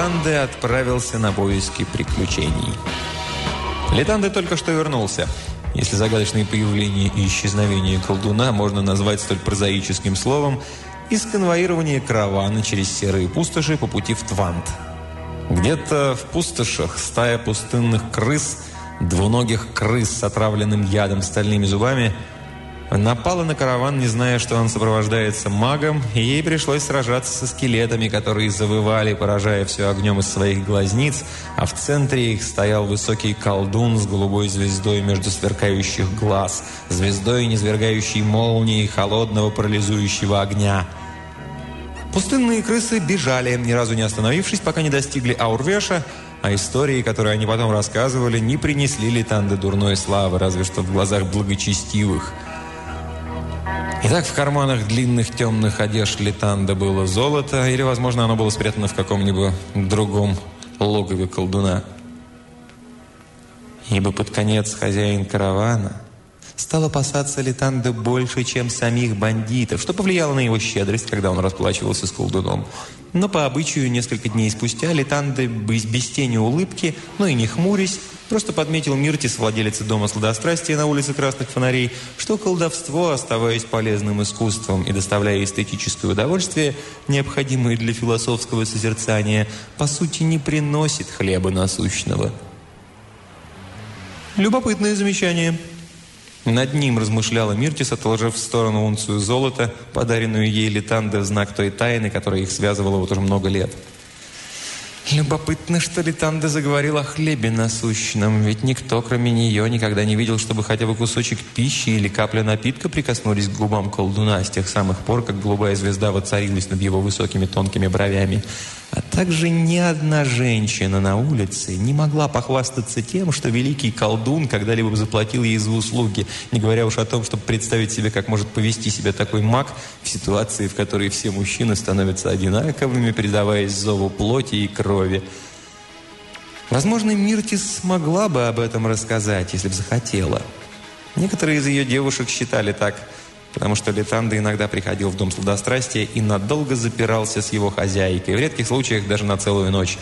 Летанде отправился на поиски приключений. Летанде только что вернулся. Если загадочные появления и исчезновение колдуна можно назвать столь прозаическим словом, из конвоирования каравана через серые пустоши по пути в Твант. Где-то в пустошах стая пустынных крыс, двуногих крыс с отравленным ядом стальными зубами – Напала на караван, не зная, что он сопровождается магом, и ей пришлось сражаться со скелетами, которые завывали, поражая все огнем из своих глазниц, а в центре их стоял высокий колдун с голубой звездой между сверкающих глаз, звездой, низвергающей молнии холодного парализующего огня. Пустынные крысы бежали, ни разу не остановившись, пока не достигли Аурвеша, а истории, которые они потом рассказывали, не принесли Литанде дурной славы, разве что в глазах благочестивых – Итак, в карманах длинных темных одежд Литанда было золото, или, возможно, оно было спрятано в каком-нибудь другом логове колдуна. Ибо под конец хозяин каравана стал опасаться Литанда больше, чем самих бандитов, что повлияло на его щедрость, когда он расплачивался с колдуном. Но по обычаю несколько дней спустя Литанда без тени улыбки, но и не хмурясь, Просто подметил Миртис, владелец дома сладострастия на улице Красных Фонарей, что колдовство, оставаясь полезным искусством и доставляя эстетическое удовольствие, необходимое для философского созерцания, по сути не приносит хлеба насущного. Любопытное замечание. Над ним размышляла Миртис, отложив в сторону унцию золота, подаренную ей Литанде в знак той тайны, которая их связывала вот уже много лет. Любопытно, что Литанда заговорила о хлебе насущном, ведь никто, кроме нее, никогда не видел, чтобы хотя бы кусочек пищи или капля напитка прикоснулись к губам колдуна с тех самых пор, как голубая звезда воцарилась над его высокими тонкими бровями. А также ни одна женщина на улице не могла похвастаться тем, что великий колдун когда-либо заплатил ей за услуги, не говоря уж о том, чтобы представить себе, как может повести себя такой маг в ситуации, в которой все мужчины становятся одинаковыми, предаваясь зову плоти и крови. Возможно, Миртис смогла бы об этом рассказать, если бы захотела. Некоторые из ее девушек считали так – потому что Летанда иногда приходил в дом сладострастия и надолго запирался с его хозяйкой, в редких случаях даже на целую ночь.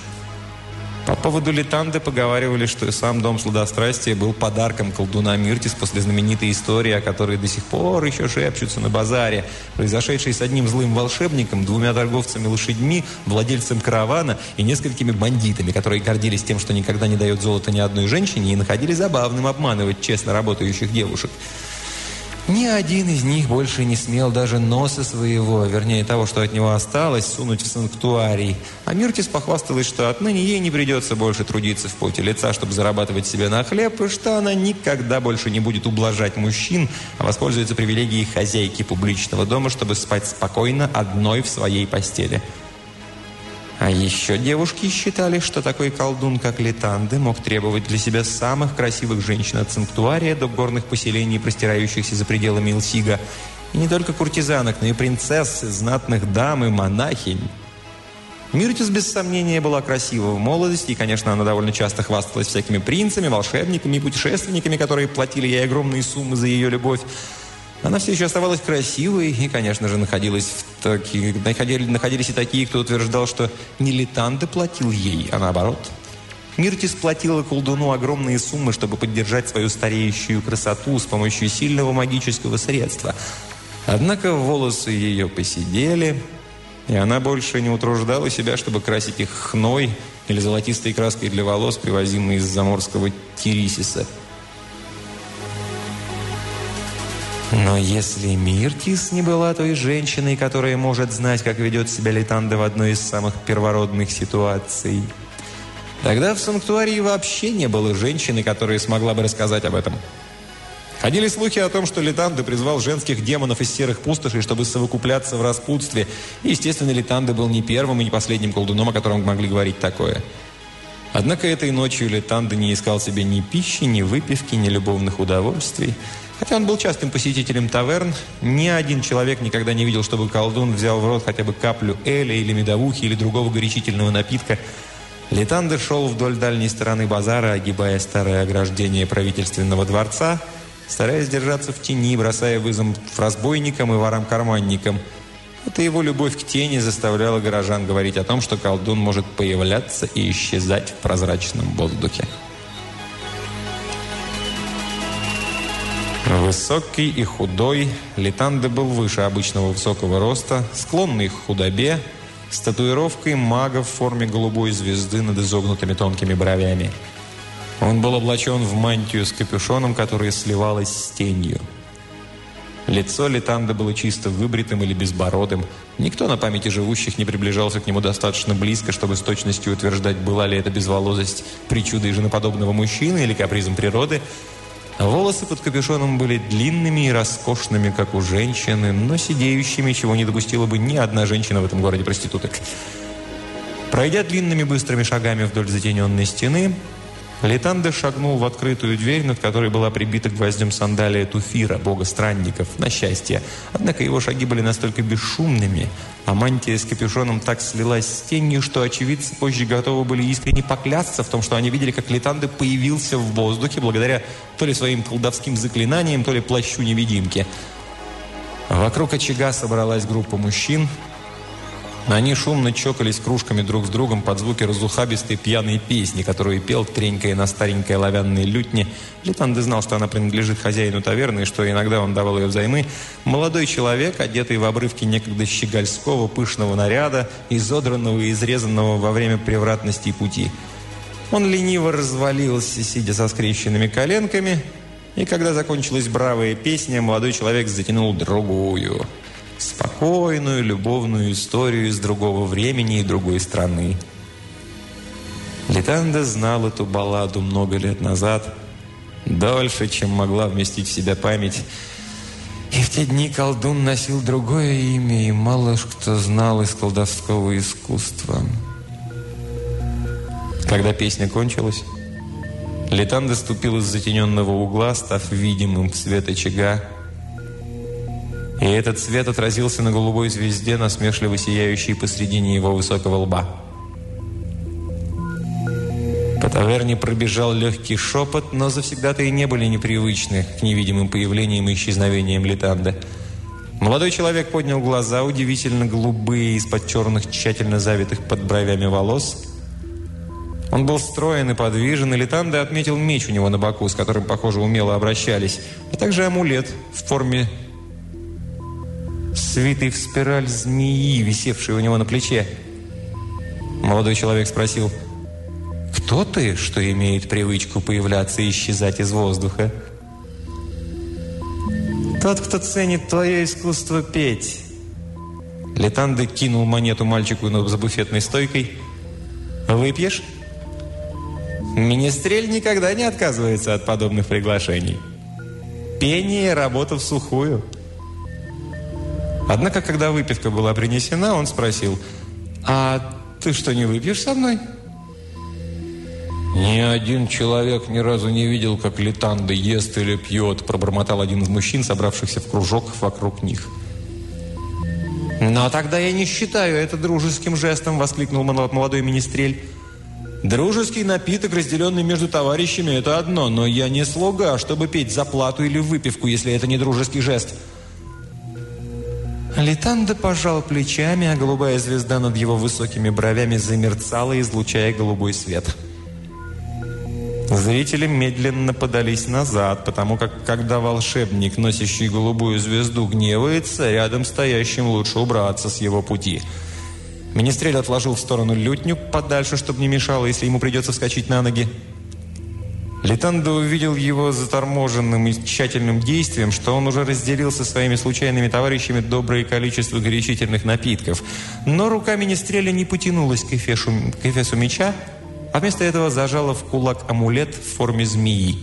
По поводу Летанды поговаривали, что сам дом сладострастия был подарком колдуна Миртис после знаменитой истории, о которой до сих пор еще шепчутся на базаре, произошедшей с одним злым волшебником, двумя торговцами лошадьми, владельцем каравана и несколькими бандитами, которые гордились тем, что никогда не дает золота ни одной женщине и находили забавным обманывать честно работающих девушек. Ни один из них больше не смел даже носа своего, вернее того, что от него осталось, сунуть в санктуарий. А Миртис похвасталась, что отныне ей не придется больше трудиться в поте лица, чтобы зарабатывать себе на хлеб, и что она никогда больше не будет ублажать мужчин, а воспользуется привилегией хозяйки публичного дома, чтобы спать спокойно одной в своей постели. А еще девушки считали, что такой колдун, как Летанде, мог требовать для себя самых красивых женщин от санктуария до горных поселений, простирающихся за пределами Илсига. И не только куртизанок, но и принцессы, знатных дам и монахинь. Миртис, без сомнения, была красива в молодости, и, конечно, она довольно часто хвасталась всякими принцами, волшебниками и путешественниками, которые платили ей огромные суммы за ее любовь. Она все еще оставалась красивой, и, конечно же, находилась в таки, находили, находились и такие, кто утверждал, что не Литанде платил ей, а наоборот. Миртис платила колдуну огромные суммы, чтобы поддержать свою стареющую красоту с помощью сильного магического средства. Однако волосы ее посидели, и она больше не утруждала себя, чтобы красить их хной или золотистой краской для волос, привозимой из заморского Тирисиса – Но если Миртис не была той женщиной, которая может знать, как ведет себя Литанда в одной из самых первородных ситуаций, тогда в санктуарии вообще не было женщины, которая смогла бы рассказать об этом. Ходили слухи о том, что Литанды призвал женских демонов из серых пустошей, чтобы совокупляться в распутстве. И, естественно, Литанды был не первым и не последним колдуном, о котором могли говорить такое. Однако этой ночью Литанды не искал себе ни пищи, ни выпивки, ни любовных удовольствий. Хотя он был частым посетителем таверн, ни один человек никогда не видел, чтобы колдун взял в рот хотя бы каплю эля или медовухи или другого горячительного напитка. Летандер шел вдоль дальней стороны базара, огибая старое ограждение правительственного дворца, стараясь держаться в тени, бросая вызов разбойникам и ворам-карманникам. Эта его любовь к тени заставляла горожан говорить о том, что колдун может появляться и исчезать в прозрачном воздухе. Высокий и худой, Литанде был выше обычного высокого роста, склонный к худобе, с татуировкой мага в форме голубой звезды над изогнутыми тонкими бровями. Он был облачен в мантию с капюшоном, которая сливалась с тенью. Лицо Литанда было чисто выбритым или безбородым. Никто на памяти живущих не приближался к нему достаточно близко, чтобы с точностью утверждать, была ли это безволосость причудой женоподобного мужчины или капризом природы. Волосы под капюшоном были длинными и роскошными, как у женщины, но сидеющими, чего не допустила бы ни одна женщина в этом городе проституток. Пройдя длинными быстрыми шагами вдоль затененной стены, Литанде шагнул в открытую дверь, над которой была прибита гвоздем сандалия Туфира, бога странников, на счастье. Однако его шаги были настолько бесшумными, а мантия с капюшоном так слилась с тенью, что очевидцы позже готовы были искренне поклясться в том, что они видели, как Литанде появился в воздухе благодаря то ли своим колдовским заклинаниям, то ли плащу невидимки. Вокруг очага собралась группа мужчин – они шумно чокались кружками друг с другом под звуки разухабистой пьяной песни, которую пел, тренькая на старенькой оловянной лютне. Литанде знал, что она принадлежит хозяину таверны, и что иногда он давал ее взаймы. Молодой человек, одетый в обрывки некогда щегольского пышного наряда, изодранного и изрезанного во время превратности пути. Он лениво развалился, сидя со скрещенными коленками, и когда закончилась бравая песня, молодой человек затянул другую – спокойную любовную историю из другого времени и другой страны. Литанда знал эту балладу много лет назад, дольше, чем могла вместить в себя память. И в те дни колдун носил другое имя, и мало кто знал из колдовского искусства. Когда песня кончилась, Литанда ступил из затененного угла, став видимым в свет очага, и этот свет отразился на голубой звезде, насмешливо сияющей посредине его высокого лба. По таверне пробежал легкий шепот, но завсегда-то и не были непривычны к невидимым появлениям и исчезновениям Литанда. Молодой человек поднял глаза, удивительно голубые, из-под черных, тщательно завитых под бровями волос. Он был строен и подвижен, и Литанда отметил меч у него на боку, с которым, похоже, умело обращались, а также амулет в форме свитый в спираль змеи, висевшей у него на плече. Молодой человек спросил, «Кто ты, что имеет привычку появляться и исчезать из воздуха?» «Тот, кто ценит твое искусство петь». Летанде кинул монету мальчику за буфетной стойкой. «Выпьешь?» Министрель никогда не отказывается от подобных приглашений. Пение – работа в сухую – Однако, когда выпивка была принесена, он спросил, «А ты что, не выпьешь со мной?» «Ни один человек ни разу не видел, как Литанда ест или пьет», пробормотал один из мужчин, собравшихся в кружок вокруг них. «Но тогда я не считаю это дружеским жестом», воскликнул молодой министрель. «Дружеский напиток, разделенный между товарищами, это одно, но я не слуга, чтобы петь за плату или выпивку, если это не дружеский жест». Литанда пожал плечами, а голубая звезда над его высокими бровями замерцала, излучая голубой свет. Зрители медленно подались назад, потому как, когда волшебник, носящий голубую звезду, гневается, рядом стоящим лучше убраться с его пути. Министрель отложил в сторону лютню подальше, чтобы не мешало, если ему придется вскочить на ноги. Литандо увидел его заторможенным и тщательным действием, что он уже разделил со своими случайными товарищами доброе количество горячительных напитков. Но рука Министреля не потянулась к эфесу, к эфесу меча, а вместо этого зажала в кулак амулет в форме змеи.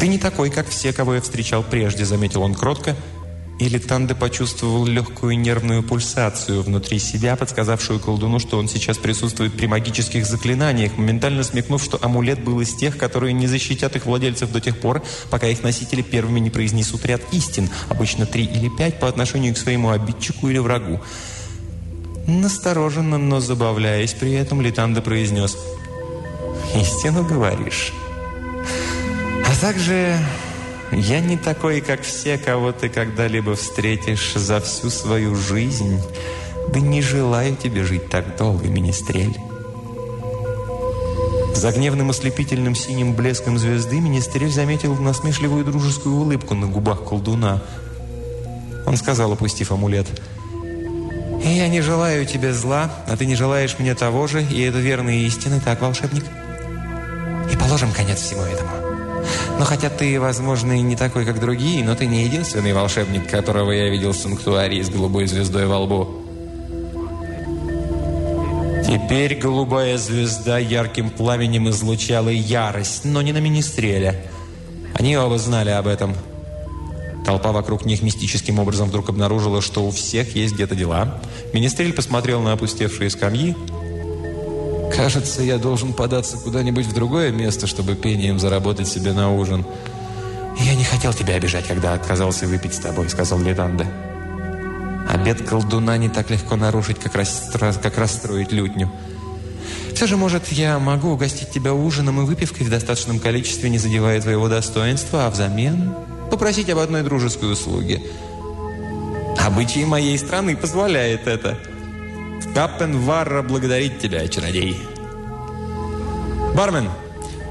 «Ты не такой, как все, кого я встречал прежде», — заметил он кротко, — или Танде почувствовал легкую нервную пульсацию внутри себя, подсказавшую колдуну, что он сейчас присутствует при магических заклинаниях, моментально смекнув, что амулет был из тех, которые не защитят их владельцев до тех пор, пока их носители первыми не произнесут ряд истин, обычно три или пять, по отношению к своему обидчику или врагу. Настороженно, но забавляясь при этом, Литанда произнес «Истину говоришь». А также Я не такой, как все, кого ты когда-либо встретишь за всю свою жизнь. Да не желаю тебе жить так долго, министрель». За гневным ослепительным синим блеском звезды министрель заметил насмешливую дружескую улыбку на губах колдуна. Он сказал, опустив амулет, «Я не желаю тебе зла, а ты не желаешь мне того же, и это верные истины, так, волшебник?» «И положим конец всему этому. Но хотя ты, возможно, и не такой, как другие, но ты не единственный волшебник, которого я видел в санктуарии с голубой звездой во лбу». Теперь голубая звезда ярким пламенем излучала ярость, но не на министреля. Они оба знали об этом. Толпа вокруг них мистическим образом вдруг обнаружила, что у всех есть где-то дела. Министрель посмотрел на опустевшие скамьи. «Кажется, я должен податься куда-нибудь в другое место, чтобы пением заработать себе на ужин». «Я не хотел тебя обижать, когда отказался выпить с тобой», — сказал Летанда. Обед колдуна не так легко нарушить, как, расстро... как расстроить лютню. Все же, может, я могу угостить тебя ужином и выпивкой в достаточном количестве, не задевая твоего достоинства, а взамен попросить об одной дружеской услуге. Обычаи моей страны позволяет это. Каппенварра благодарит тебя, чародей. Бармен,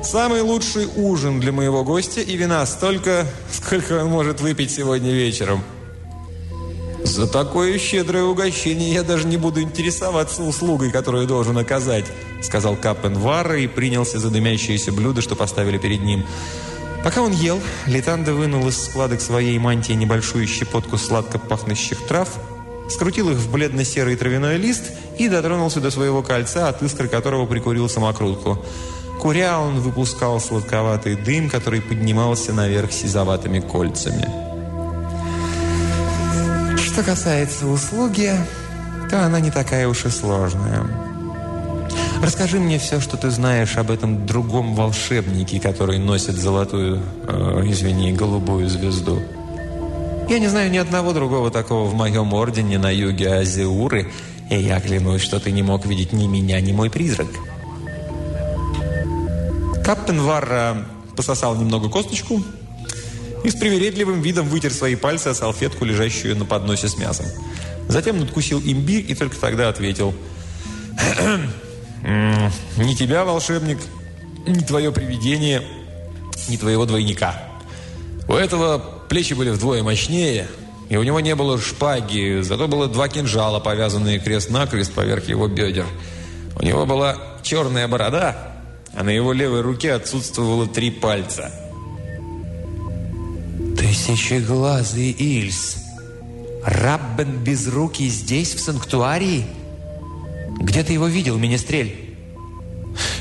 самый лучший ужин для моего гостя и вина столько, сколько он может выпить сегодня вечером. «За такое щедрое угощение я даже не буду интересоваться услугой, которую должен оказать», сказал Каппен Варра и принялся за дымящееся блюдо, что поставили перед ним. Пока он ел, Литанда вынул из складок своей мантии небольшую щепотку сладко пахнущих трав, скрутил их в бледно-серый травяной лист и дотронулся до своего кольца, от искры которого прикурил самокрутку. Куря он выпускал сладковатый дым, который поднимался наверх сизоватыми кольцами. Что касается услуги, то она не такая уж и сложная. Расскажи мне все, что ты знаешь об этом другом волшебнике, который носит золотую, э, извини, голубую звезду. Я не знаю ни одного другого такого в моем ордене на юге Азиуры, и я клянусь, что ты не мог видеть ни меня, ни мой призрак. Капитан Варра пососал немного косточку, и с привередливым видом вытер свои пальцы о салфетку, лежащую на подносе с мясом. Затем надкусил имбирь и только тогда ответил. «Не тебя, волшебник, не твое привидение, не твоего двойника. У этого плечи были вдвое мощнее, и у него не было шпаги, зато было два кинжала, повязанные крест-накрест поверх его бедер. У него была черная борода, а на его левой руке отсутствовало три пальца – Тысячеглазый Ильс. Раббен Безрукий здесь, в санктуарии? Где ты его видел, Министрель?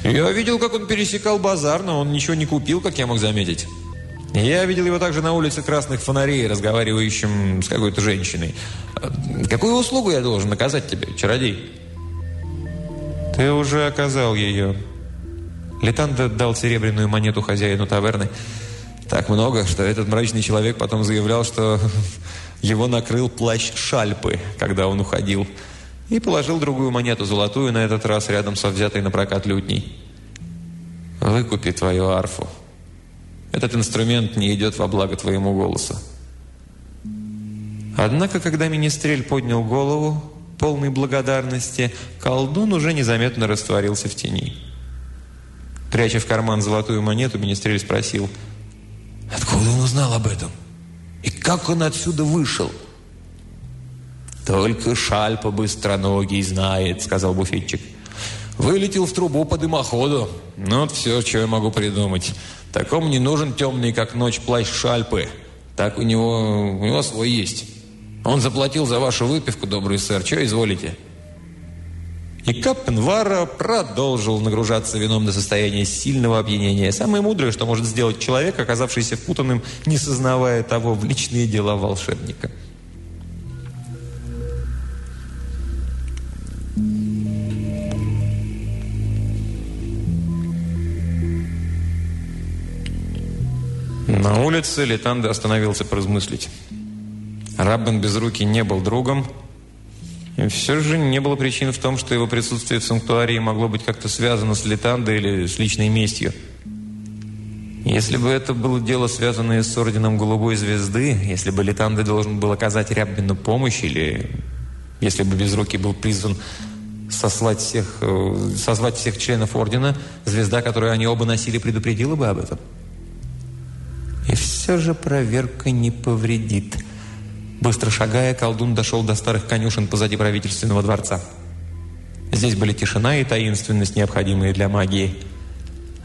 Я видел, как он пересекал базар, но он ничего не купил, как я мог заметить. Я видел его также на улице Красных Фонарей, разговаривающим с какой-то женщиной. Какую услугу я должен оказать тебе, чародей? Ты уже оказал ее. Летанда дал серебряную монету хозяину таверны. Так много, что этот мрачный человек потом заявлял, что его накрыл плащ шальпы, когда он уходил. И положил другую монету, золотую, на этот раз рядом со взятой на прокат лютней. «Выкупи твою арфу. Этот инструмент не идет во благо твоему голосу». Однако, когда Министрель поднял голову, полный благодарности, колдун уже незаметно растворился в тени. Пряча в карман золотую монету, Министрель спросил – Откуда он узнал об этом? И как он отсюда вышел? «Только шальпа быстроногий знает», — сказал буфетчик. «Вылетел в трубу по дымоходу. Ну, вот все, что я могу придумать. Такому не нужен темный, как ночь, плащ шальпы. Так у него, у него свой есть. Он заплатил за вашу выпивку, добрый сэр. Что изволите?» И Каппенвара продолжил нагружаться вином до состояния сильного опьянения. Самое мудрое, что может сделать человек, оказавшийся впутанным, не сознавая того, в личные дела волшебника. На улице Летанда остановился поразмыслить. Раббен без руки не был другом, и все же не было причин в том, что его присутствие в санктуарии могло быть как-то связано с Летандой или с личной местью. Если бы это было дело, связанное с Орденом Голубой Звезды, если бы Литанды должен был оказать Ряббину помощь, или если бы Безрукий был призван сослать всех, э, созвать всех членов Ордена, звезда, которую они оба носили, предупредила бы об этом. И все же проверка не повредит. Быстро шагая, колдун дошел до старых конюшен позади правительственного дворца. Здесь были тишина и таинственность, необходимые для магии.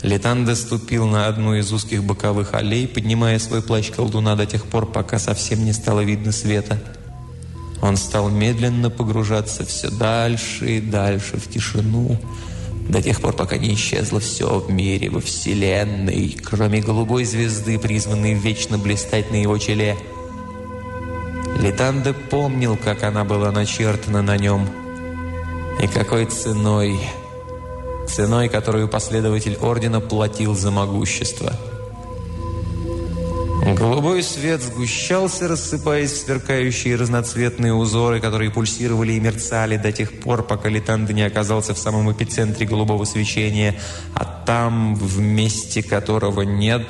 Летанда ступил на одну из узких боковых аллей, поднимая свой плащ колдуна до тех пор, пока совсем не стало видно света. Он стал медленно погружаться все дальше и дальше в тишину, до тех пор, пока не исчезло все в мире, во Вселенной, кроме голубой звезды, призванной вечно блистать на его челе. Литанда помнил, как она была начертана на нем, и какой ценой, ценой, которую последователь Ордена платил за могущество – Голубой свет сгущался, рассыпаясь в сверкающие разноцветные узоры, которые пульсировали и мерцали до тех пор, пока Литанда не оказался в самом эпицентре голубого свечения, а там, в месте которого нет,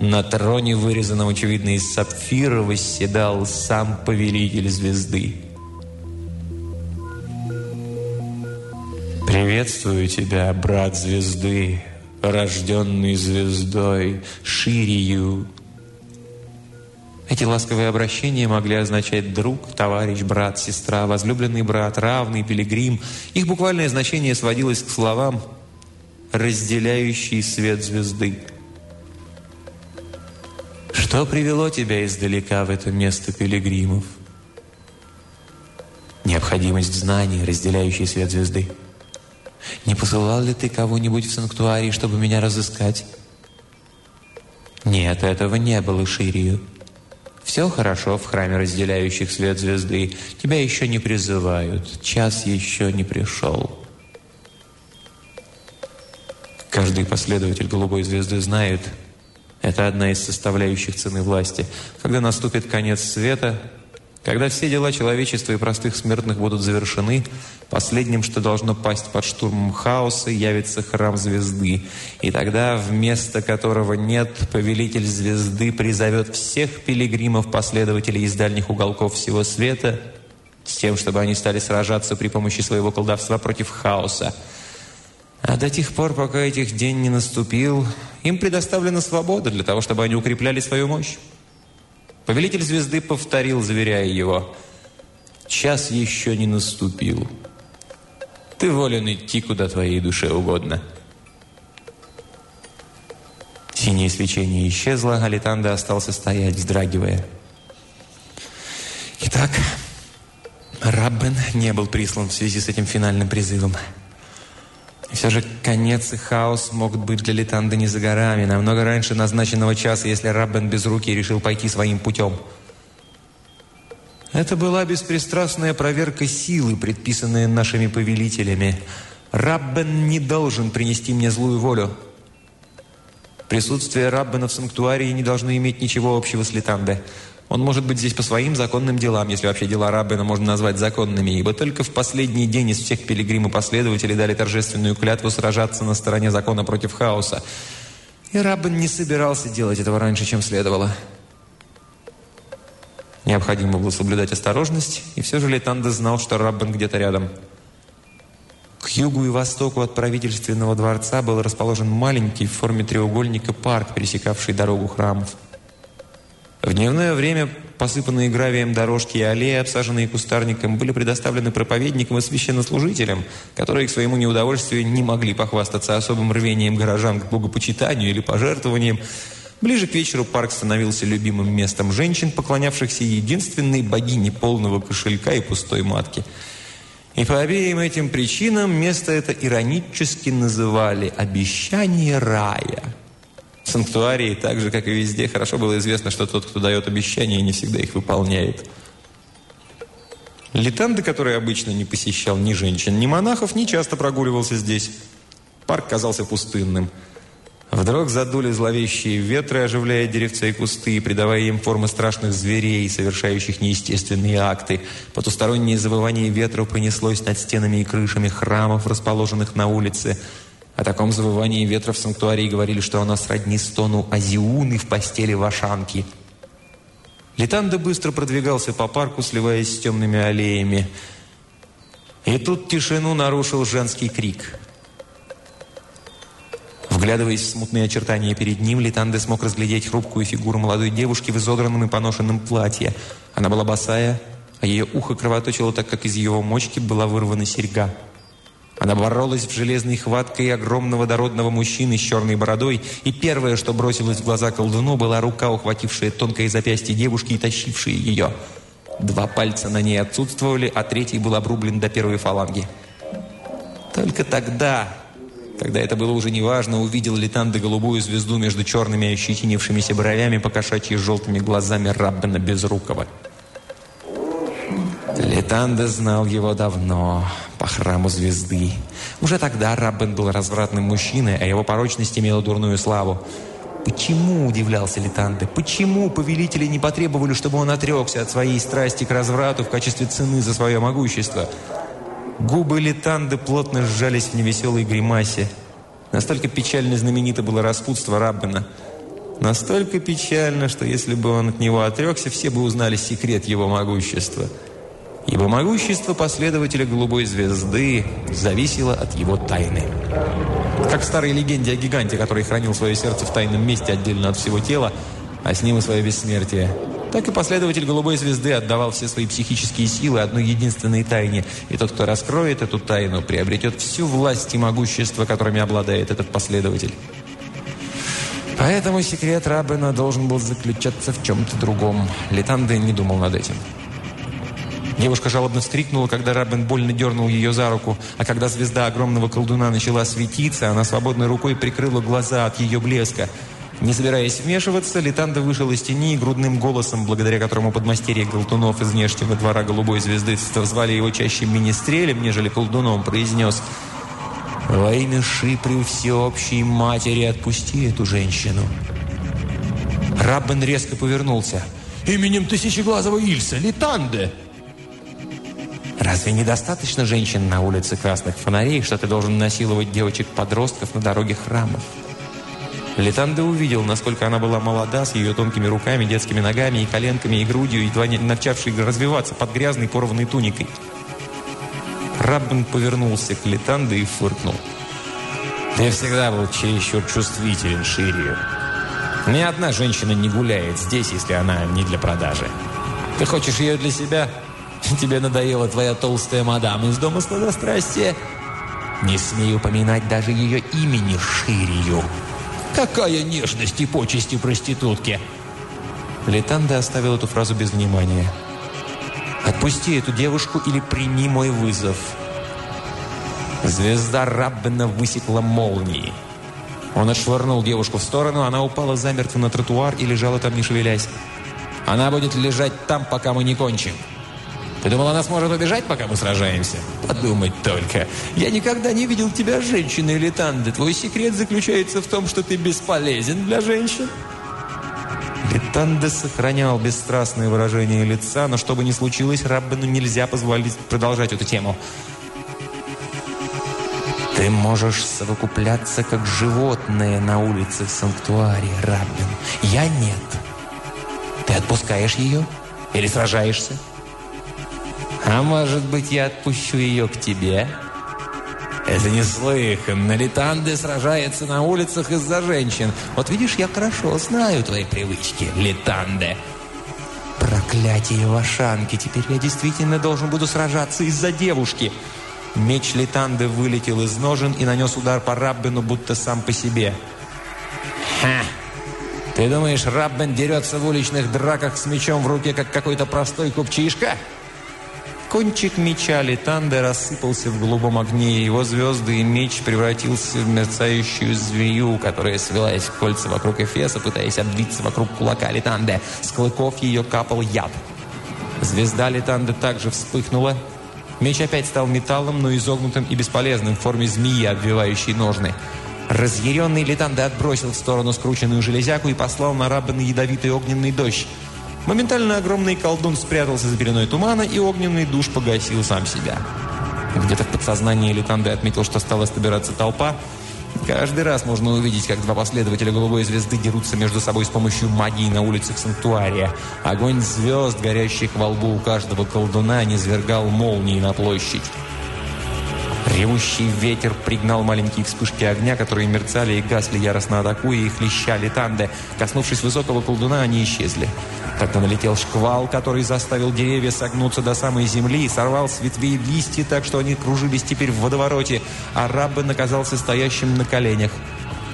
на троне, вырезанном, очевидно, из сапфира, восседал сам повелитель звезды. «Приветствую тебя, брат звезды!» Рожденный звездой, Ширию. Эти ласковые обращения могли означать друг, товарищ, брат, сестра, возлюбленный брат, равный, пилигрим. Их буквальное значение сводилось к словам «разделяющий свет звезды». Что привело тебя издалека в это место пилигримов? Необходимость знаний, разделяющий свет звезды. Не посылал ли ты кого-нибудь в санктуарий, чтобы меня разыскать? Нет, этого не было, Ширию. Все хорошо в храме разделяющих свет звезды. Тебя еще не призывают. Час еще не пришел. Каждый последователь голубой звезды знает, это одна из составляющих цены власти. Когда наступит конец света, когда все дела человечества и простых смертных будут завершены, последним, что должно пасть под штурмом хаоса, явится храм звезды. И тогда, вместо которого нет, повелитель звезды призовет всех пилигримов, последователей из дальних уголков всего света, с тем, чтобы они стали сражаться при помощи своего колдовства против хаоса. А до тех пор, пока этих день не наступил, им предоставлена свобода для того, чтобы они укрепляли свою мощь. Повелитель звезды повторил, заверяя его, «Час еще не наступил. Ты волен идти, куда твоей душе угодно». Синее свечение исчезло, а Литанда остался стоять, вздрагивая. Итак, Раббен не был прислан в связи с этим финальным призывом. И все же конец и хаос могут быть для Литанды не за горами, намного раньше назначенного часа, если Раббен без руки решил пойти своим путем. Это была беспристрастная проверка силы, предписанная нашими повелителями. Раббен не должен принести мне злую волю. Присутствие Раббена в санктуарии не должно иметь ничего общего с Литандой. Он может быть здесь по своим законным делам, если вообще дела Раббена можно назвать законными, ибо только в последний день из всех пилигрим и последователей дали торжественную клятву сражаться на стороне закона против хаоса. И Раббен не собирался делать этого раньше, чем следовало. Необходимо было соблюдать осторожность, и все же Лейтанда знал, что Раббен где-то рядом. К югу и востоку от правительственного дворца был расположен маленький в форме треугольника парк, пересекавший дорогу храмов. В дневное время посыпанные гравием дорожки и аллеи, обсаженные кустарником, были предоставлены проповедникам и священнослужителям, которые к своему неудовольствию не могли похвастаться особым рвением горожан к богопочитанию или пожертвованиям. Ближе к вечеру парк становился любимым местом женщин, поклонявшихся единственной богине полного кошелька и пустой матки. И по обеим этим причинам место это иронически называли «обещание рая». В санктуарии, так же, как и везде, хорошо было известно, что тот, кто дает обещания, не всегда их выполняет. Литанды, который обычно не посещал ни женщин, ни монахов, не часто прогуливался здесь. Парк казался пустынным. Вдруг задули зловещие ветры, оживляя деревца и кусты, придавая им формы страшных зверей, совершающих неестественные акты. Потустороннее завывание ветра понеслось над стенами и крышами храмов, расположенных на улице – О таком завывании ветра в санктуарии говорили, что оно сродни стону азиуны в постели вашанки. Летанда быстро продвигался по парку, сливаясь с темными аллеями. И тут тишину нарушил женский крик. Вглядываясь в смутные очертания перед ним, Литанде смог разглядеть хрупкую фигуру молодой девушки в изодранном и поношенном платье. Она была босая, а ее ухо кровоточило так, как из его мочки была вырвана серьга. Она боролась в железной хваткой огромного дородного мужчины с черной бородой, и первое, что бросилось в глаза колдуну, была рука, ухватившая тонкое запястье девушки и тащившая ее. Два пальца на ней отсутствовали, а третий был обрублен до первой фаланги. Только тогда, когда это было уже неважно, увидел Литанда голубую звезду между черными ощетинившимися бровями, покошачьи желтыми глазами Раббена Безрукова. Литанда знал его давно по храму звезды. Уже тогда Раббен был развратным мужчиной, а его порочность имела дурную славу. Почему, удивлялся Литанде, почему повелители не потребовали, чтобы он отрекся от своей страсти к разврату в качестве цены за свое могущество? Губы Литанды плотно сжались в невеселой гримасе. Настолько печально знаменито было распутство Раббена. Настолько печально, что если бы он от него отрекся, все бы узнали секрет его могущества – ибо могущество последователя голубой звезды зависело от его тайны. Как в старой легенде о гиганте, который хранил свое сердце в тайном месте отдельно от всего тела, а с ним и свое бессмертие, так и последователь голубой звезды отдавал все свои психические силы одной единственной тайне, и тот, кто раскроет эту тайну, приобретет всю власть и могущество, которыми обладает этот последователь. Поэтому секрет Раббена должен был заключаться в чем-то другом. Летанде не думал над этим. Девушка жалобно вскрикнула, когда Рабин больно дернул ее за руку, а когда звезда огромного колдуна начала светиться, она свободной рукой прикрыла глаза от ее блеска. Не собираясь вмешиваться, Литанда вышел из тени и грудным голосом, благодаря которому подмастерье колдунов из внешнего двора голубой звезды звали его чаще министрелем, нежели колдуном, произнес «Во имя Шипры всеобщей матери отпусти эту женщину». Раббен резко повернулся. «Именем Тысячеглазого Ильса, Литанде!» Разве недостаточно женщин на улице красных фонарей, что ты должен насиловать девочек-подростков на дороге храмов? Летанда увидел, насколько она была молода, с ее тонкими руками, детскими ногами и коленками, и грудью, едва не начавшей развиваться под грязной порванной туникой. Раббен повернулся к Летанде и фыркнул. «Ты всегда был чересчур чувствителен, Ширию. Ни одна женщина не гуляет здесь, если она не для продажи. Ты хочешь ее для себя?» Тебе надоела твоя толстая мадам из дома сладострастия? Не смею упоминать даже ее имени Ширию. Какая нежность и почести проститутки!» Летанда оставил эту фразу без внимания. «Отпусти эту девушку или прими мой вызов». Звезда Раббена высекла молнии. Он отшвырнул девушку в сторону, она упала замертво на тротуар и лежала там, не шевелясь. «Она будет лежать там, пока мы не кончим». Ты думал, она сможет убежать, пока мы сражаемся? Подумать только. Я никогда не видел тебя женщиной, Литанде. Твой секрет заключается в том, что ты бесполезен для женщин. Литанде сохранял бесстрастное выражение лица, но что бы ни случилось, Раббену нельзя позволить продолжать эту тему. Ты можешь совокупляться, как животное на улице в санктуаре, Раббен. Я нет. Ты отпускаешь ее? Или сражаешься? А может быть, я отпущу ее к тебе? Это неслыханно. Литанде сражается на улицах из-за женщин. Вот видишь, я хорошо знаю твои привычки, Литанде. Проклятие Вашанки. Теперь я действительно должен буду сражаться из-за девушки. Меч Литанды вылетел из ножен и нанес удар по Раббину, будто сам по себе. Ха! Ты думаешь, Раббен дерется в уличных драках с мечом в руке, как какой-то простой купчишка? Кончик меча Литанды рассыпался в голубом огне, его звезды и меч превратился в мерцающую змею, которая свелась в кольца вокруг Эфеса, пытаясь обвиться вокруг кулака Литанды. С клыков ее капал яд. Звезда Литанды также вспыхнула. Меч опять стал металлом, но изогнутым и бесполезным, в форме змеи, обвивающей ножны. Разъяренный Литанды отбросил в сторону скрученную железяку и послал на Раббана ядовитый огненный дождь. Моментально огромный колдун спрятался за пеленой тумана, и огненный душ погасил сам себя. Где-то в подсознании Литанды отметил, что стала собираться толпа, Каждый раз можно увидеть, как два последователя голубой звезды дерутся между собой с помощью магии на улицах Санктуария. Огонь звезд, горящих во лбу у каждого колдуна, низвергал молнии на площадь. Ревущий ветер пригнал маленькие вспышки огня, которые мерцали и гасли, яростно атакуя и хлещали танды. Коснувшись высокого колдуна, они исчезли. Тогда налетел шквал, который заставил деревья согнуться до самой земли и сорвал с ветвей листья так, что они кружились теперь в водовороте, а Раббен оказался стоящим на коленях.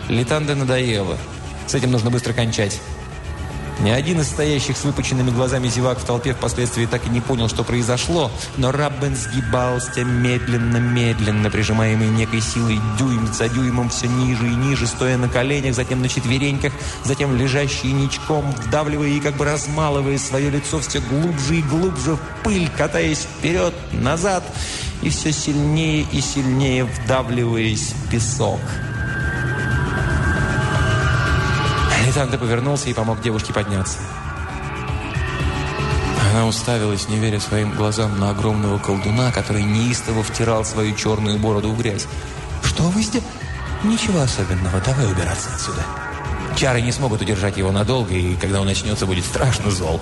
Литанде надоело. С этим нужно быстро кончать. Ни один из стоящих с выпученными глазами зевак в толпе впоследствии так и не понял, что произошло, но Раббен сгибался медленно-медленно, прижимаемый некой силой дюйм за дюймом все ниже и ниже, стоя на коленях, затем на четвереньках, затем лежащий ничком, вдавливая и как бы размалывая свое лицо все глубже и глубже в пыль, катаясь вперед, назад и все сильнее и сильнее вдавливаясь в песок. Александр повернулся и помог девушке подняться. Она уставилась, не веря своим глазам, на огромного колдуна, который неистово втирал свою черную бороду в грязь. «Что вы здесь?» «Ничего особенного. Давай убираться отсюда». Чары не смогут удержать его надолго, и когда он начнется, будет страшно зол.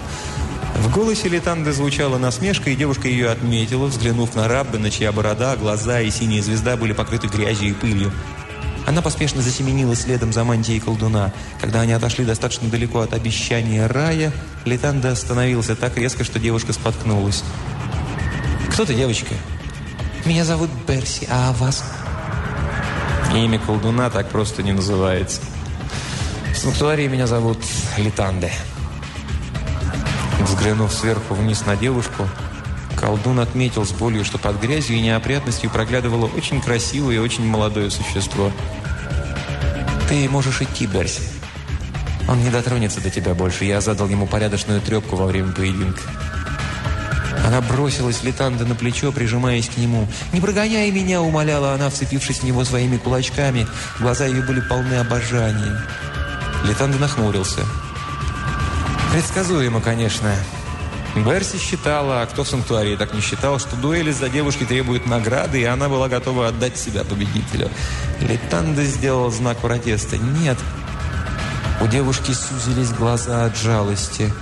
В голосе Литанды звучала насмешка, и девушка ее отметила, взглянув на Раббена, чья борода, глаза и синяя звезда были покрыты грязью и пылью. Она поспешно засеменила следом за мантией колдуна. Когда они отошли достаточно далеко от обещания рая, Литанда остановился так резко, что девушка споткнулась. «Кто ты, девочка?» «Меня зовут Берси, а вас?» Имя колдуна так просто не называется. В санктуарии меня зовут Литанде. Взглянув сверху вниз на девушку, колдун отметил с болью, что под грязью и неопрятностью проглядывало очень красивое и очень молодое существо – «Ты можешь идти, Берси. Он не дотронется до тебя больше. Я задал ему порядочную трепку во время поединка». Она бросилась Литанда на плечо, прижимаясь к нему. «Не прогоняй меня!» – умоляла она, вцепившись в него своими кулачками. Глаза ее были полны обожания. Литанда нахмурился. «Предсказуемо, конечно. Берси считала, а кто в санктуарии так не считал, что дуэли за девушки требуют награды, и она была готова отдать себя победителю. Летанда сделал знак протеста. «Нет». У девушки сузились глаза от жалости.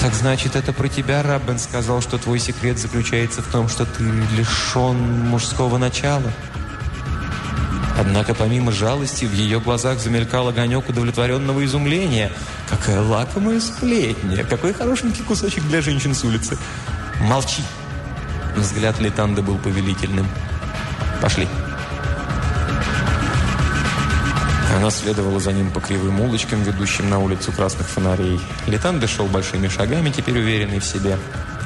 «Так значит, это про тебя Раббен сказал, что твой секрет заключается в том, что ты лишен мужского начала?» Однако помимо жалости в ее глазах замелькал огонек удовлетворенного изумления. Какая лакомая сплетня! Какой хорошенький кусочек для женщин с улицы! Молчи! Взгляд Летанды был повелительным. Пошли. Она следовала за ним по кривым улочкам, ведущим на улицу красных фонарей. Летанда шел большими шагами, теперь уверенный в себе.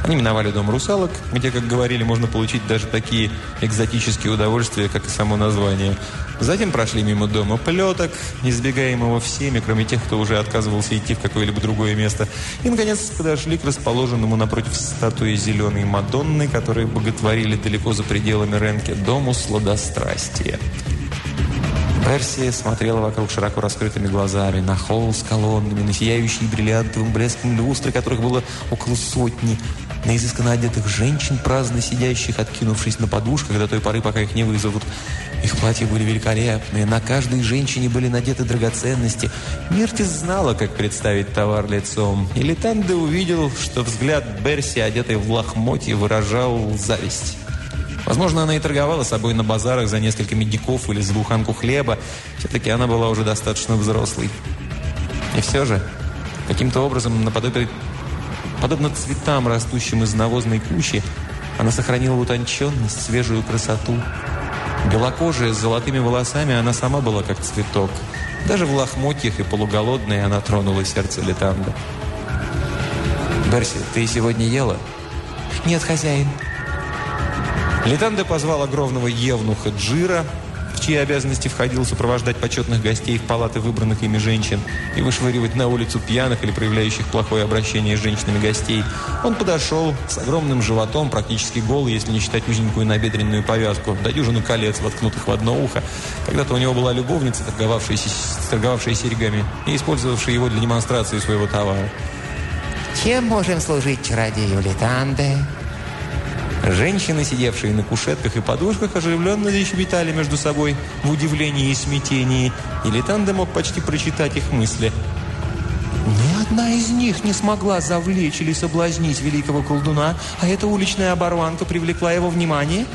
Они миновали дом русалок, где, как говорили, можно получить даже такие экзотические удовольствия, как и само название. Затем прошли мимо дома плеток, избегаемого всеми, кроме тех, кто уже отказывался идти в какое-либо другое место. И, наконец, подошли к расположенному напротив статуи зеленой Мадонны, которые боготворили далеко за пределами Ренке, дому сладострастия. Персия смотрела вокруг широко раскрытыми глазами, на холл с колоннами, на сияющие бриллиантовым блеском люстры, которых было около сотни, на изысканно одетых женщин, праздно сидящих, откинувшись на подушках до той поры, пока их не вызовут. Их платья были великолепные, на каждой женщине были надеты драгоценности. Миртис знала, как представить товар лицом. И Литанде увидел, что взгляд Берси, одетой в лохмотье, выражал зависть. Возможно, она и торговала собой на базарах за несколько медиков или за буханку хлеба. Все-таки она была уже достаточно взрослой. И все же, каким-то образом, наподобие Подобно цветам, растущим из навозной кучи, она сохранила утонченность, свежую красоту. Белокожая, с золотыми волосами, она сама была как цветок. Даже в лохмотьях и полуголодной она тронула сердце Летанда. «Берси, ты сегодня ела?» «Нет, хозяин». Летанда позвала огромного евнуха Джира, чьи обязанности входило сопровождать почетных гостей в палаты выбранных ими женщин и вышвыривать на улицу пьяных или проявляющих плохое обращение с женщинами гостей. Он подошел с огромным животом, практически голый, если не считать узенькую набедренную повязку, до дюжины колец, воткнутых в одно ухо. Когда-то у него была любовница, торговавшая, торговавшая серьгами и использовавшая его для демонстрации своего товара. «Чем можем служить чародею Литанде?» Женщины, сидевшие на кушетках и подушках, оживленно защебетали между собой в удивлении и смятении, и Литанда мог почти прочитать их мысли. Ни одна из них не смогла завлечь или соблазнить великого колдуна, а эта уличная оборванка привлекла его внимание.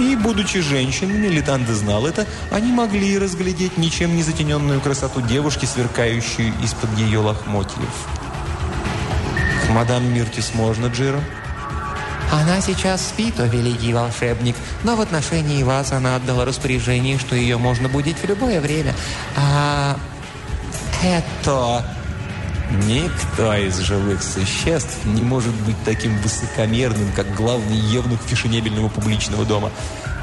И, будучи женщинами, Литанда знал это, они могли разглядеть ничем не затененную красоту девушки, сверкающую из-под ее лохмотьев. «Мадам Миртис можно, Джиро?» Она сейчас спит, о великий волшебник, но в отношении вас она отдала распоряжение, что ее можно будить в любое время. А это... Никто из живых существ не может быть таким высокомерным, как главный евнух фешенебельного публичного дома.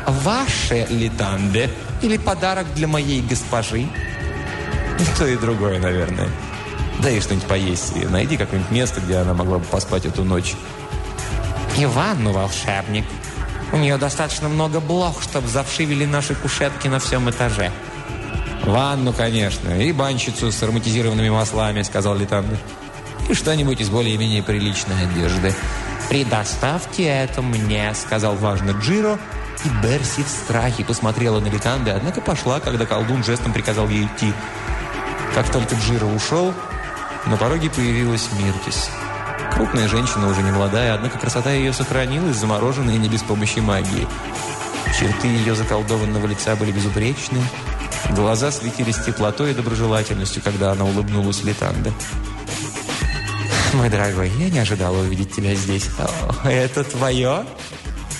Ваше литанде или подарок для моей госпожи? И то, и другое, наверное. Да и что-нибудь поесть. И найди какое-нибудь место, где она могла бы поспать эту ночь. И ванну, волшебник. У нее достаточно много блох, чтобы завшивили наши кушетки на всем этаже. «Ванну, конечно, и банщицу с ароматизированными маслами», — сказал Литандер. «И что-нибудь из более-менее приличной одежды». «Предоставьте это мне», — сказал важно Джиро, и Берси в страхе посмотрела на Литанде, однако пошла, когда колдун жестом приказал ей идти. Как только Джиро ушел, на пороге появилась Миртис. Крупная женщина, уже не молодая, однако красота ее сохранилась, замороженная не без помощи магии. Черты ее заколдованного лица были безупречны, Глаза светились теплотой и доброжелательностью, когда она улыбнулась Литанде. «Мой дорогой, я не ожидала увидеть тебя здесь. О, это твое?»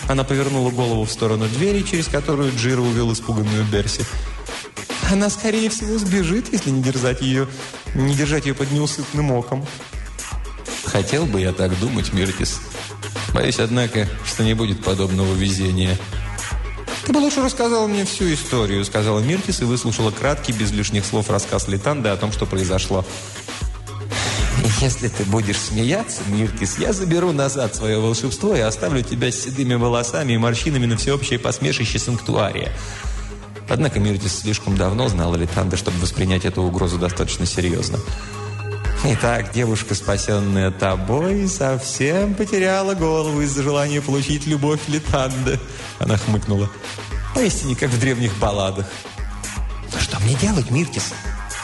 Она повернула голову в сторону двери, через которую Джиро увел испуганную Берси. «Она, скорее всего, сбежит, если не держать ее, не держать ее под неусыпным оком». «Хотел бы я так думать, Миртис. Боюсь, однако, что не будет подобного везения». «Ты бы лучше рассказал мне всю историю», — сказала Миртис и выслушала краткий, без лишних слов, рассказ Литанды о том, что произошло. «Если ты будешь смеяться, Миртис, я заберу назад свое волшебство и оставлю тебя с седыми волосами и морщинами на всеобщее посмешище санктуария». Однако Миртис слишком давно знала Литанда, чтобы воспринять эту угрозу достаточно серьезно. Итак, девушка, спасенная тобой, совсем потеряла голову из-за желания получить любовь Литанды. Она хмыкнула. Поистине, как в древних балладах. Но что мне делать, Миртис?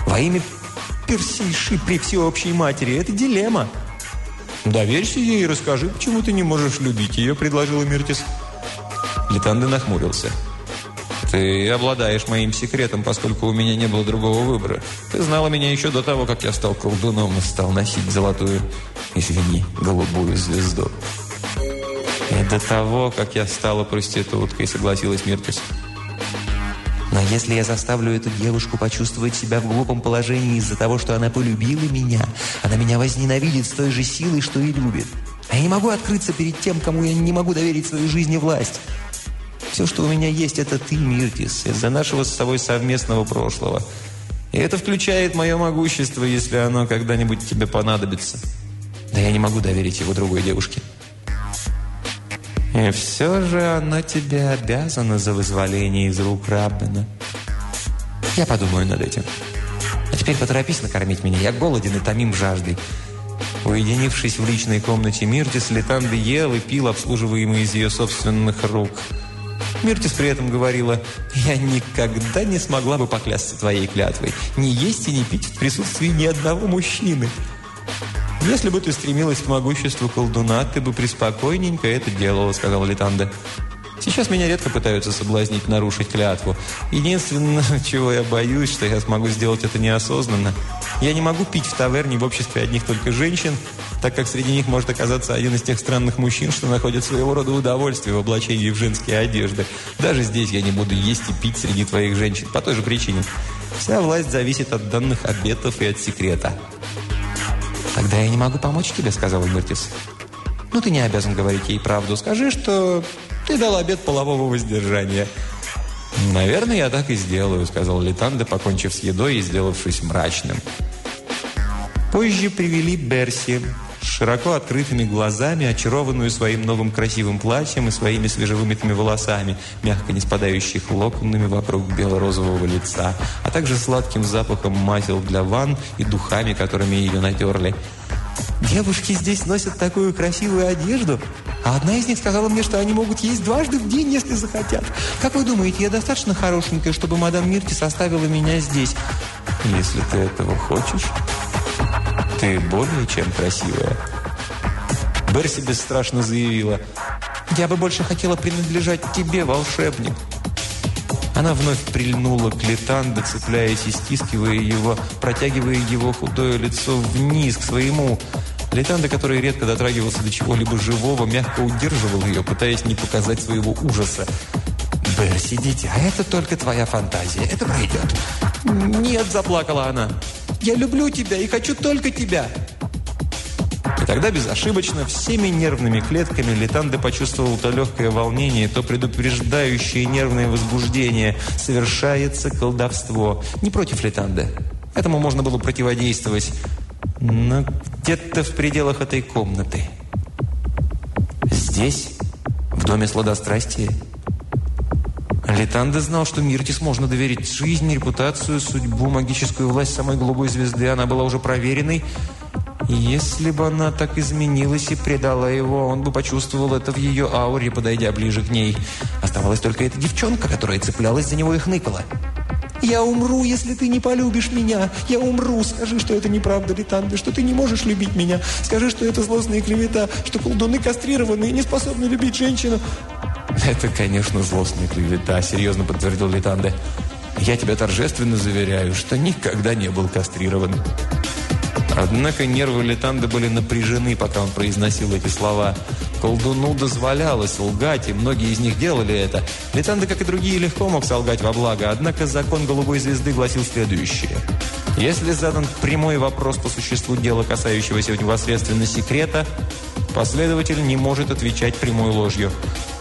Во имя персейши при всеобщей матери. Это дилемма. Доверься ей и расскажи, почему ты не можешь любить ее, предложила Миртис. Литанда нахмурился. Ты обладаешь моим секретом, поскольку у меня не было другого выбора. Ты знала меня еще до того, как я стал колдуном и стал носить золотую, извини, голубую звезду. И до того, как я стала проституткой, согласилась Миртис. Но если я заставлю эту девушку почувствовать себя в глупом положении из-за того, что она полюбила меня, она меня возненавидит с той же силой, что и любит. А я не могу открыться перед тем, кому я не могу доверить свою жизнь и власть. Все, что у меня есть, это ты, Миртис, из-за нашего с собой совместного прошлого. И это включает мое могущество, если оно когда-нибудь тебе понадобится. Да я не могу доверить его другой девушке. И все же оно тебе обязано за вызволение из рук Раббена. Я подумаю над этим. А теперь поторопись накормить меня. Я голоден и томим жаждой. Уединившись в личной комнате Миртис, Летанды ел и пил, обслуживаемый из ее собственных рук – Миртис при этом говорила, «Я никогда не смогла бы поклясться твоей клятвой, не есть и не пить в присутствии ни одного мужчины». «Если бы ты стремилась к могуществу колдуна, ты бы преспокойненько это делала», — сказала Литанда. «Сейчас меня редко пытаются соблазнить нарушить клятву. Единственное, чего я боюсь, что я смогу сделать это неосознанно. Я не могу пить в таверне в обществе одних только женщин, так как среди них может оказаться один из тех странных мужчин, что находят своего рода удовольствие в облачении в женские одежды. Даже здесь я не буду есть и пить среди твоих женщин, по той же причине. Вся власть зависит от данных обетов и от секрета. «Тогда я не могу помочь тебе», — сказала Миртис. «Ну, ты не обязан говорить ей правду. Скажи, что ты дал обет полового воздержания». «Наверное, я так и сделаю», — сказал Литанда, покончив с едой и сделавшись мрачным. Позже привели Берси, широко открытыми глазами, очарованную своим новым красивым платьем и своими свежевымытыми волосами, мягко не спадающих локонами вокруг бело-розового лица, а также сладким запахом масел для ванн и духами, которыми ее натерли. «Девушки здесь носят такую красивую одежду!» А одна из них сказала мне, что они могут есть дважды в день, если захотят. Как вы думаете, я достаточно хорошенькая, чтобы мадам Мирти составила меня здесь? Если ты этого хочешь, ты более чем красивая. Берси бесстрашно заявила. Я бы больше хотела принадлежать тебе, волшебник. Она вновь прильнула к Летанде, цепляясь и стискивая его, протягивая его худое лицо вниз, к своему. Летанда, который редко дотрагивался до чего-либо живого, мягко удерживал ее, пытаясь не показать своего ужаса. «Берси, дитя, а это только твоя фантазия. Это пройдет». «Нет», – заплакала она. «Я люблю тебя и хочу только тебя». Тогда безошибочно всеми нервными клетками Летанде почувствовал то легкое волнение, то предупреждающее нервное возбуждение. Совершается колдовство. Не против Летанде. Этому можно было противодействовать. Но где-то в пределах этой комнаты. Здесь, в доме сладострастия. Летанде знал, что Миртис можно доверить жизнь, репутацию, судьбу, магическую власть самой голубой звезды. Она была уже проверенной. Если бы она так изменилась и предала его, он бы почувствовал это в ее ауре, подойдя ближе к ней. Оставалась только эта девчонка, которая цеплялась за него и хныкала. «Я умру, если ты не полюбишь меня. Я умру. Скажи, что это неправда, Литанды, что ты не можешь любить меня. Скажи, что это злостная клевета, что колдуны кастрированы и не способны любить женщину». «Это, конечно, злостная клевета», — серьезно подтвердил Литанде. «Я тебя торжественно заверяю, что никогда не был кастрирован». Однако нервы Летанды были напряжены, пока он произносил эти слова. Колдуну дозволялось лгать, и многие из них делали это. Летанда, как и другие, легко мог солгать во благо, однако закон голубой звезды гласил следующее. Если задан прямой вопрос по существу дела, касающегося непосредственно секрета, последователь не может отвечать прямой ложью.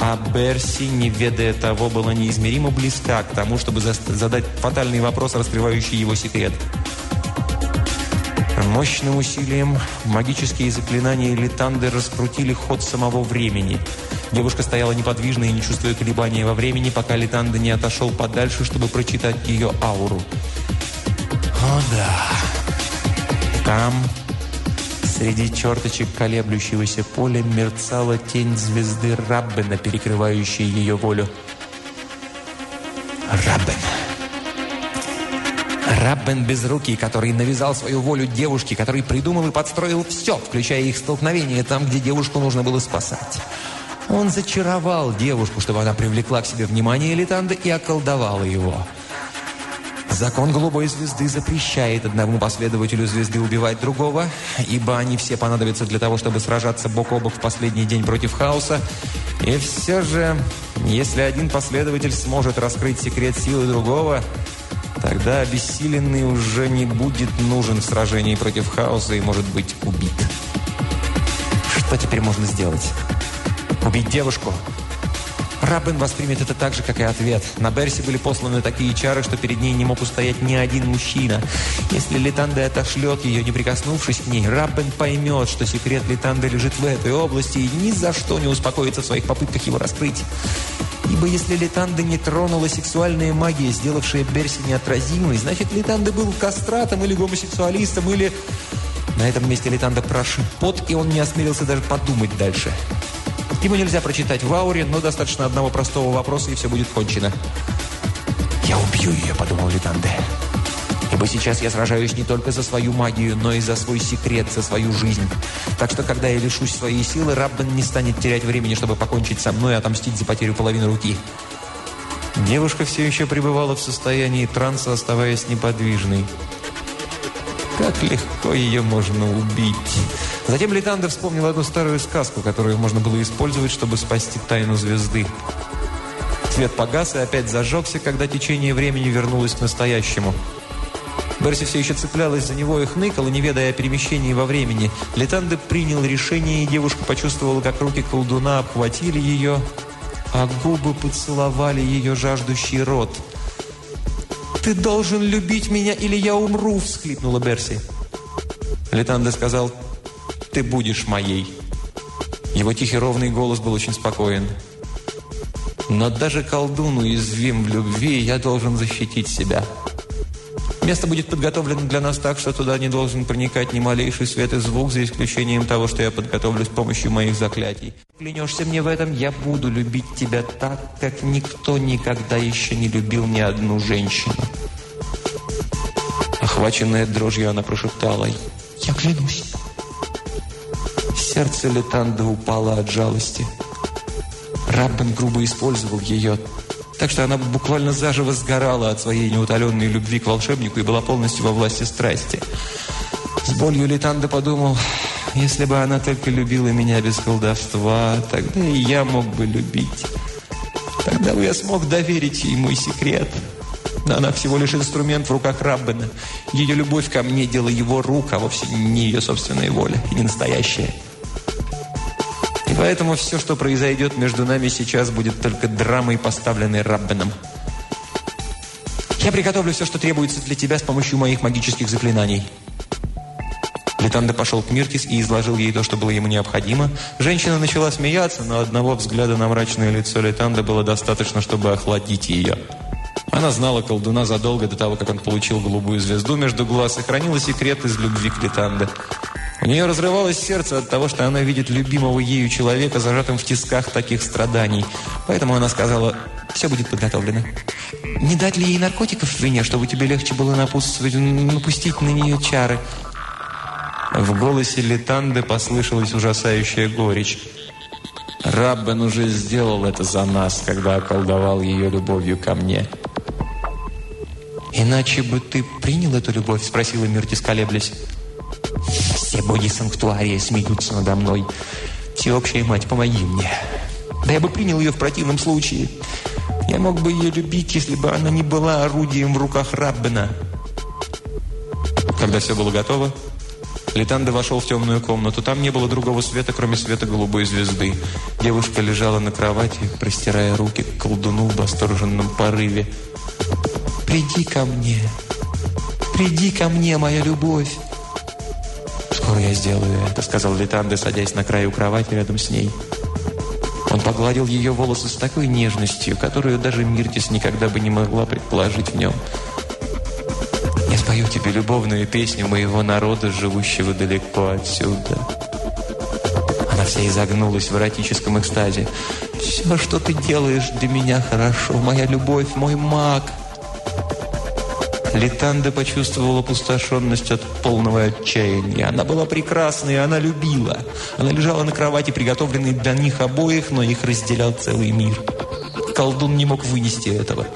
А Берси, не ведая того, была неизмеримо близка к тому, чтобы задать фатальный вопрос, раскрывающий его секрет. Мощным усилием магические заклинания Литанды раскрутили ход самого времени. Девушка стояла неподвижно и не чувствуя колебания во времени, пока Литанда не отошел подальше, чтобы прочитать ее ауру. О да! Там, среди черточек колеблющегося поля, мерцала тень звезды Раббена, перекрывающая ее волю. Раббен Безрукий, который навязал свою волю девушке, который придумал и подстроил все, включая их столкновение там, где девушку нужно было спасать. Он зачаровал девушку, чтобы она привлекла к себе внимание Элитанда и околдовала его. Закон голубой звезды запрещает одному последователю звезды убивать другого, ибо они все понадобятся для того, чтобы сражаться бок о бок в последний день против хаоса. И все же, если один последователь сможет раскрыть секрет силы другого, Тогда обессиленный уже не будет нужен в сражении против хаоса и может быть убит. Что теперь можно сделать? Убить девушку? Раббен воспримет это так же, как и ответ. На Берси были посланы такие чары, что перед ней не мог устоять ни один мужчина. Если Литанде отошлет ее, не прикоснувшись к ней, Раббен поймет, что секрет Литанды лежит в этой области и ни за что не успокоится в своих попытках его раскрыть. Ибо если Литанда не тронула сексуальная магия, сделавшая Берси неотразимой, значит, Литанда был кастратом или гомосексуалистом, или... На этом месте Литанда прошиб пот, и он не осмелился даже подумать дальше. Ему нельзя прочитать в ауре, но достаточно одного простого вопроса, и все будет кончено. «Я убью ее», — подумал Литанде. Ибо сейчас я сражаюсь не только за свою магию, но и за свой секрет, за свою жизнь. Так что, когда я лишусь своей силы, Раббен не станет терять времени, чтобы покончить со мной и отомстить за потерю половины руки. Девушка все еще пребывала в состоянии транса, оставаясь неподвижной. Как легко ее можно убить. Затем Литандер вспомнил одну старую сказку, которую можно было использовать, чтобы спасти тайну звезды. Свет погас и опять зажегся, когда течение времени вернулось к настоящему. Берси все еще цеплялась за него и хныкала, не ведая о перемещении во времени. Летанде принял решение, и девушка почувствовала, как руки колдуна обхватили ее, а губы поцеловали ее жаждущий рот. «Ты должен любить меня, или я умру!» – всхлипнула Берси. Летанде сказал, «Ты будешь моей». Его тихий ровный голос был очень спокоен. «Но даже колдун уязвим в любви, я должен защитить себя». Место будет подготовлено для нас так, что туда не должен проникать ни малейший свет и звук, за исключением того, что я подготовлю с помощью моих заклятий. Клянешься мне в этом, я буду любить тебя так, как никто никогда еще не любил ни одну женщину. Охваченная дрожью, она прошептала, «Я клянусь». Сердце Летанда упало от жалости. Раббен грубо использовал ее, так что она буквально заживо сгорала от своей неутоленной любви к волшебнику и была полностью во власти страсти. С болью Литанда подумал, если бы она только любила меня без колдовства, тогда и я мог бы любить. Тогда бы я смог доверить ей мой секрет. Но она всего лишь инструмент в руках Раббена. Ее любовь ко мне – дело его рук, а вовсе не ее собственная воля и не настоящая. И поэтому все, что произойдет между нами сейчас, будет только драмой, поставленной Раббеном. Я приготовлю все, что требуется для тебя с помощью моих магических заклинаний. Литанда пошел к Миртис и изложил ей то, что было ему необходимо. Женщина начала смеяться, но одного взгляда на мрачное лицо Литанда было достаточно, чтобы охладить ее. Она знала колдуна задолго до того, как он получил голубую звезду между глаз и хранила секрет из любви к Литанде. У нее разрывалось сердце от того, что она видит любимого ею человека, зажатым в тисках таких страданий. Поэтому она сказала, все будет подготовлено. Не дать ли ей наркотиков в вине, чтобы тебе легче было напустить, на нее чары? В голосе Литанды послышалась ужасающая горечь. Раббен уже сделал это за нас, когда околдовал ее любовью ко мне. «Иначе бы ты принял эту любовь?» – спросила Миртис, колеблясь. Все боги санктуария смеются надо мной. Всеобщая мать, помоги мне. Да я бы принял ее в противном случае. Я мог бы ее любить, если бы она не была орудием в руках Раббена. Когда все было готово, Литанда вошел в темную комнату. Там не было другого света, кроме света голубой звезды. Девушка лежала на кровати, простирая руки к колдуну в восторженном порыве. «Приди ко мне! Приди ко мне, моя любовь!» «Скоро я сделаю это», — сказал Литанде, садясь на краю кровати рядом с ней. Он погладил ее волосы с такой нежностью, которую даже Миртис никогда бы не могла предположить в нем. «Я спою тебе любовную песню моего народа, живущего далеко отсюда». Она вся изогнулась в эротическом экстазе. «Все, что ты делаешь для меня хорошо, моя любовь, мой маг». Литанда почувствовала опустошенность от полного отчаяния. Она была прекрасной, она любила. Она лежала на кровати, приготовленной для них обоих, но их разделял целый мир. Колдун не мог вынести этого.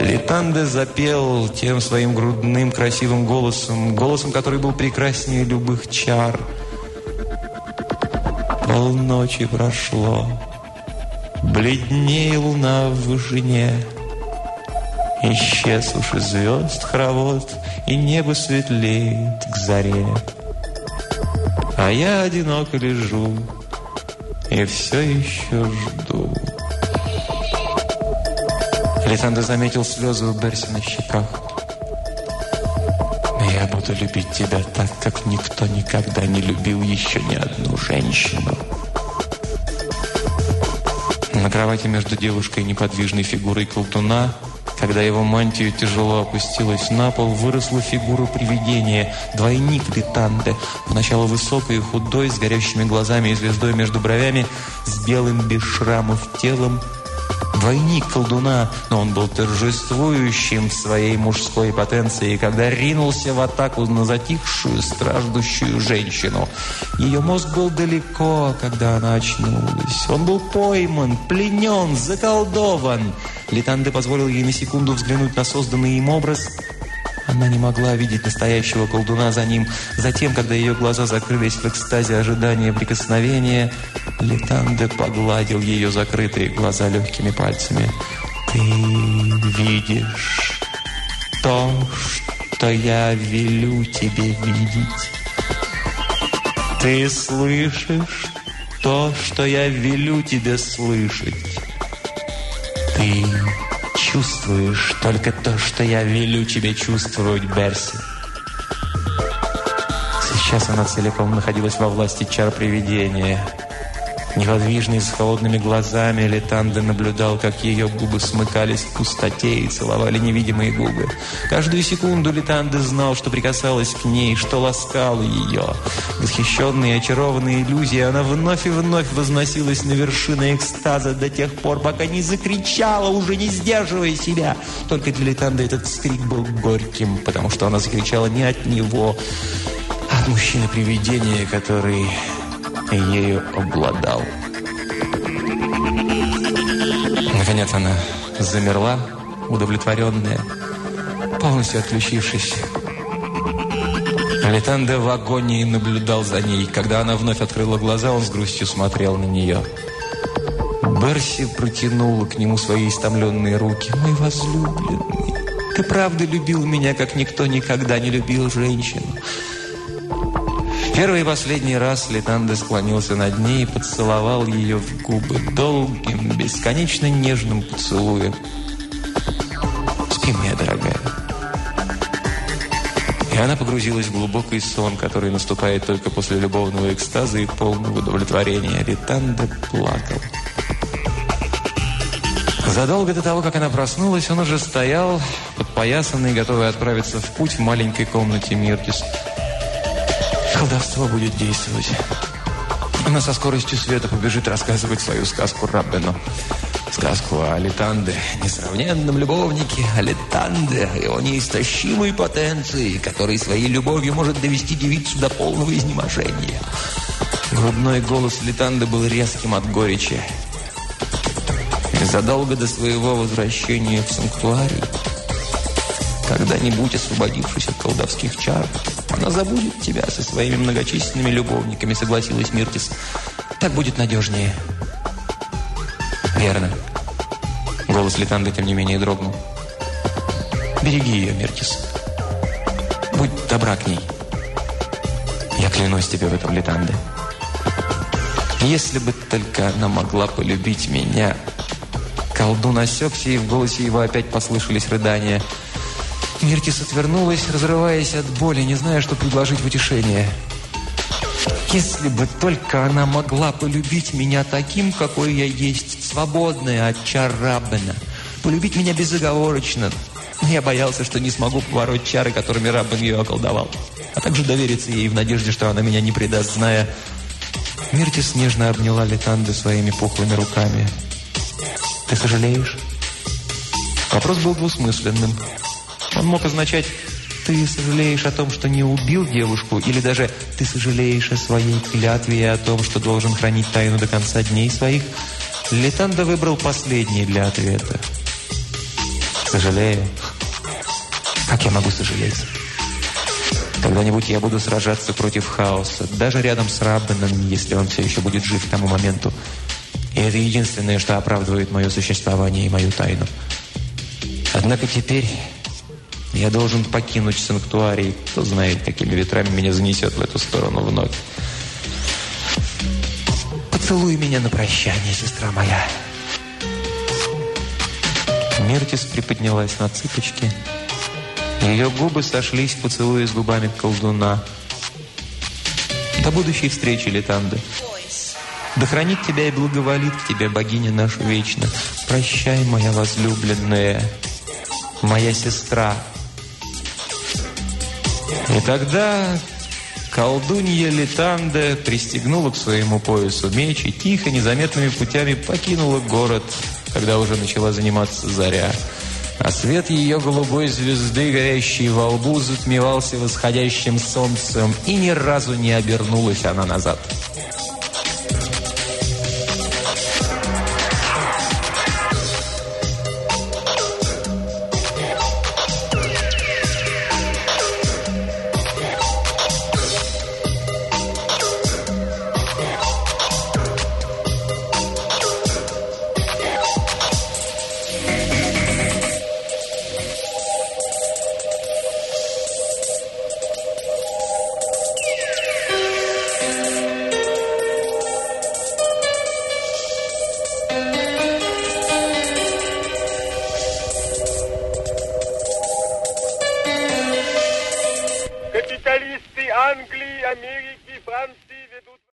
Литанде запел тем своим грудным красивым голосом, голосом, который был прекраснее любых чар. Полночи прошло, бледнее луна в вышине, Исчез уж и звезд хоровод, И небо светлеет к заре. А я одиноко лежу И все еще жду. Александр заметил слезы у Берси на щеках. «Я буду любить тебя так, как никто никогда не любил еще ни одну женщину». На кровати между девушкой и неподвижной фигурой колтуна – когда его мантия тяжело опустилась на пол, выросла фигура привидения, двойник Литанде, поначалу высокий и худой, с горящими глазами и звездой между бровями, с белым без шрамов телом, Двойник колдуна, но он был торжествующим в своей мужской потенции, когда ринулся в атаку на затихшую, страждущую женщину. Ее мозг был далеко, когда она очнулась. Он был пойман, пленен, заколдован. Литанде позволил ей на секунду взглянуть на созданный им образ – она не могла видеть настоящего колдуна за ним. Затем, когда ее глаза закрылись в экстазе ожидания прикосновения, Летанде погладил ее закрытые глаза легкими пальцами. «Ты видишь то, что я велю тебе видеть. Ты слышишь то, что я велю тебе слышать. Ты чувствуешь только то, что я велю тебе чувствовать, Берси. Сейчас она целиком находилась во власти чар привидения. Неподвижный, с холодными глазами, Летанда наблюдал, как ее губы смыкались в пустоте и целовали невидимые губы. Каждую секунду Летанда знал, что прикасалась к ней, что ласкал ее. Восхищенная и очарованная иллюзия, она вновь и вновь возносилась на вершины экстаза до тех пор, пока не закричала, уже не сдерживая себя. Только для Летанда этот скрик был горьким, потому что она закричала не от него, а от мужчины-привидения, который ею обладал. Наконец она замерла, удовлетворенная, полностью отключившись. Алитанде в агонии наблюдал за ней. Когда она вновь открыла глаза, он с грустью смотрел на нее. Берси протянула к нему свои истомленные руки. «Мой возлюбленный, ты правда любил меня, как никто никогда не любил женщину. Первый и последний раз Летанде склонился над ней и поцеловал ее в губы долгим, бесконечно нежным поцелуем. «Спи, моя дорогая». И она погрузилась в глубокий сон, который наступает только после любовного экстаза и полного удовлетворения. Летанда плакал. Задолго до того, как она проснулась, он уже стоял, подпоясанный, готовый отправиться в путь в маленькой комнате Миртис. Колдовство будет действовать. Она со скоростью света побежит рассказывать свою сказку Раббену. Сказку о Алитанде, несравненном любовнике, Алитанде, его неистощимой потенции, который своей любовью может довести девицу до полного изнеможения. Грудной голос Литанды был резким от горечи. Задолго до своего возвращения в санктуарий, когда-нибудь освободившись от колдовских чар, она забудет тебя со своими многочисленными любовниками, согласилась Миртис. Так будет надежнее. Верно. Голос Литанды, тем не менее, дрогнул. Береги ее, Миртис. Будь добра к ней. Я клянусь тебе в этом, Литанде. Если бы только она могла полюбить меня... Колдун осекся, и в голосе его опять послышались рыдания – Миртис отвернулась, разрываясь от боли, не зная, что предложить в утешение. «Если бы только она могла полюбить меня таким, какой я есть, свободная от чар Раббена, полюбить меня безоговорочно, я боялся, что не смогу побороть чары, которыми Раббен ее околдовал, а также довериться ей в надежде, что она меня не предаст, зная...» Миртис нежно обняла Летанду своими пухлыми руками. «Ты сожалеешь?» Вопрос был двусмысленным. Он мог означать «ты сожалеешь о том, что не убил девушку» или даже «ты сожалеешь о своей клятве и о том, что должен хранить тайну до конца дней своих». Летанда выбрал последний для ответа. «Сожалею? Как я могу сожалеть?» Когда-нибудь я буду сражаться против хаоса, даже рядом с Раббеном, если он все еще будет жив к тому моменту. И это единственное, что оправдывает мое существование и мою тайну. Однако теперь я должен покинуть санктуарий. Кто знает, какими ветрами меня занесет в эту сторону вновь. Поцелуй меня на прощание, сестра моя. Мертис приподнялась на цыпочки. Ее губы сошлись в с губами колдуна. До будущей встречи, Летанда. Да хранит тебя и благоволит к тебе богиня наша вечно. Прощай, моя возлюбленная, моя сестра. И тогда колдунья Литанда пристегнула к своему поясу меч и тихо, незаметными путями покинула город, когда уже начала заниматься заря. А свет ее голубой звезды, горящей во лбу, затмевался восходящим солнцем, и ни разу не обернулась она назад.